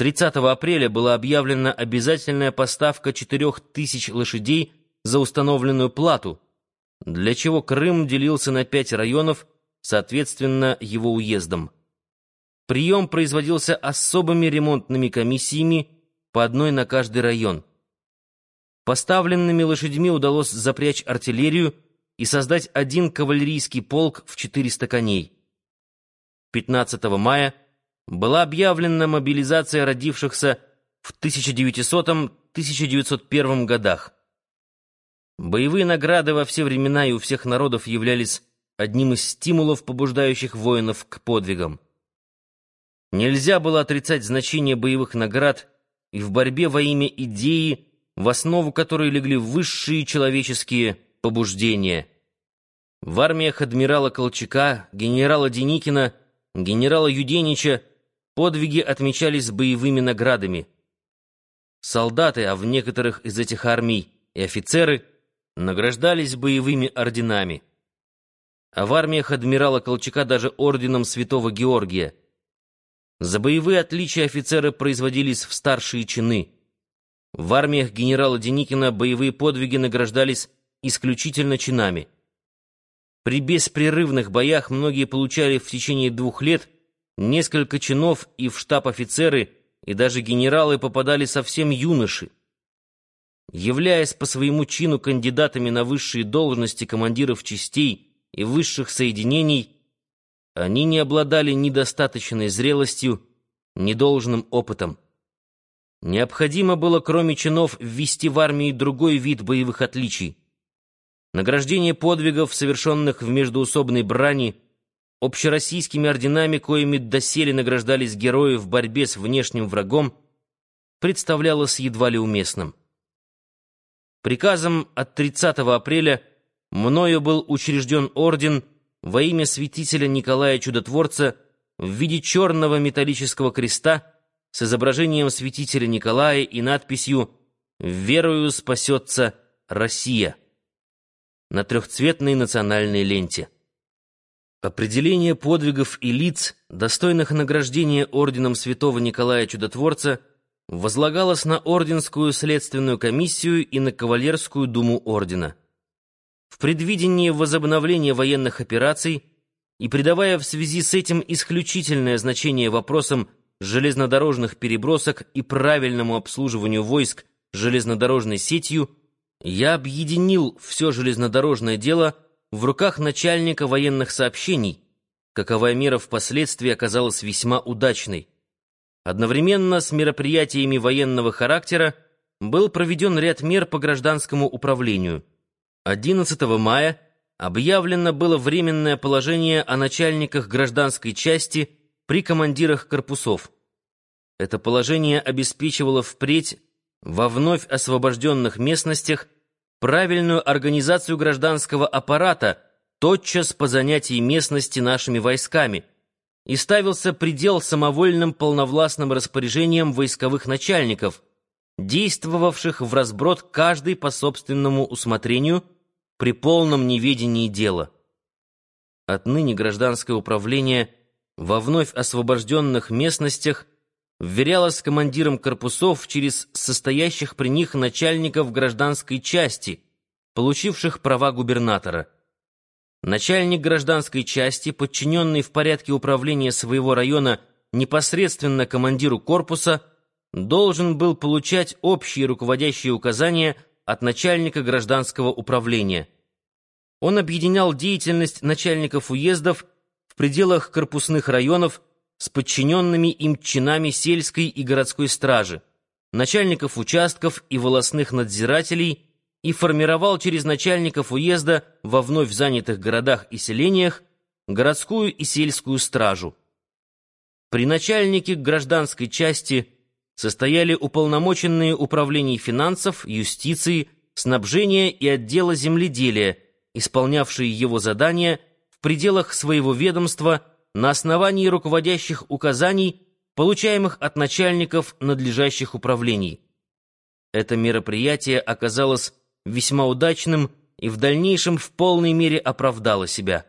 30 апреля была объявлена обязательная поставка 4000 лошадей за установленную плату, для чего Крым делился на пять районов, соответственно, его уездам. Прием производился особыми ремонтными комиссиями, по одной на каждый район. Поставленными лошадьми удалось запрячь артиллерию и создать один кавалерийский полк в 400 коней. 15 мая была объявлена мобилизация родившихся в 1900-1901 годах. Боевые награды во все времена и у всех народов являлись одним из стимулов, побуждающих воинов к подвигам. Нельзя было отрицать значение боевых наград и в борьбе во имя идеи, в основу которой легли высшие человеческие побуждения. В армиях адмирала Колчака, генерала Деникина, генерала Юденича подвиги отмечались боевыми наградами. Солдаты, а в некоторых из этих армий и офицеры, награждались боевыми орденами. А в армиях адмирала Колчака даже орденом Святого Георгия. За боевые отличия офицеры производились в старшие чины. В армиях генерала Деникина боевые подвиги награждались исключительно чинами. При беспрерывных боях многие получали в течение двух лет несколько чинов и в штаб офицеры, и даже генералы попадали совсем юноши. Являясь по своему чину кандидатами на высшие должности командиров частей и высших соединений, они не обладали ни достаточной зрелостью, ни должным опытом. Необходимо было, кроме чинов, ввести в армии другой вид боевых отличий. Награждение подвигов, совершенных в междуусобной брани, общероссийскими орденами, коими доселе награждались герои в борьбе с внешним врагом, представлялось едва ли уместным. Приказом от 30 апреля мною был учрежден орден во имя святителя Николая Чудотворца в виде черного металлического креста с изображением святителя Николая и надписью «Верою спасется Россия» на трехцветной национальной ленте. Определение подвигов и лиц, достойных награждения орденом святого Николая Чудотворца, возлагалось на Орденскую следственную комиссию и на Кавалерскую думу ордена. В предвидении возобновления военных операций и придавая в связи с этим исключительное значение вопросам железнодорожных перебросок и правильному обслуживанию войск железнодорожной сетью, я объединил все железнодорожное дело в руках начальника военных сообщений, каковая мера впоследствии оказалась весьма удачной. Одновременно с мероприятиями военного характера был проведен ряд мер по гражданскому управлению – 11 мая объявлено было временное положение о начальниках гражданской части при командирах корпусов. Это положение обеспечивало впредь во вновь освобожденных местностях правильную организацию гражданского аппарата тотчас по занятии местности нашими войсками и ставился предел самовольным полновластным распоряжениям войсковых начальников – действовавших в разброд каждый по собственному усмотрению при полном неведении дела. Отныне гражданское управление во вновь освобожденных местностях вверялось командирам корпусов через состоящих при них начальников гражданской части, получивших права губернатора. Начальник гражданской части, подчиненный в порядке управления своего района непосредственно командиру корпуса, должен был получать общие руководящие указания от начальника гражданского управления. Он объединял деятельность начальников уездов в пределах корпусных районов с подчиненными им чинами сельской и городской стражи, начальников участков и волосных надзирателей и формировал через начальников уезда во вновь занятых городах и селениях городскую и сельскую стражу. При начальнике гражданской части – состояли уполномоченные управлений финансов, юстиции, снабжения и отдела земледелия, исполнявшие его задания в пределах своего ведомства на основании руководящих указаний, получаемых от начальников надлежащих управлений. Это мероприятие оказалось весьма удачным и в дальнейшем в полной мере оправдало себя.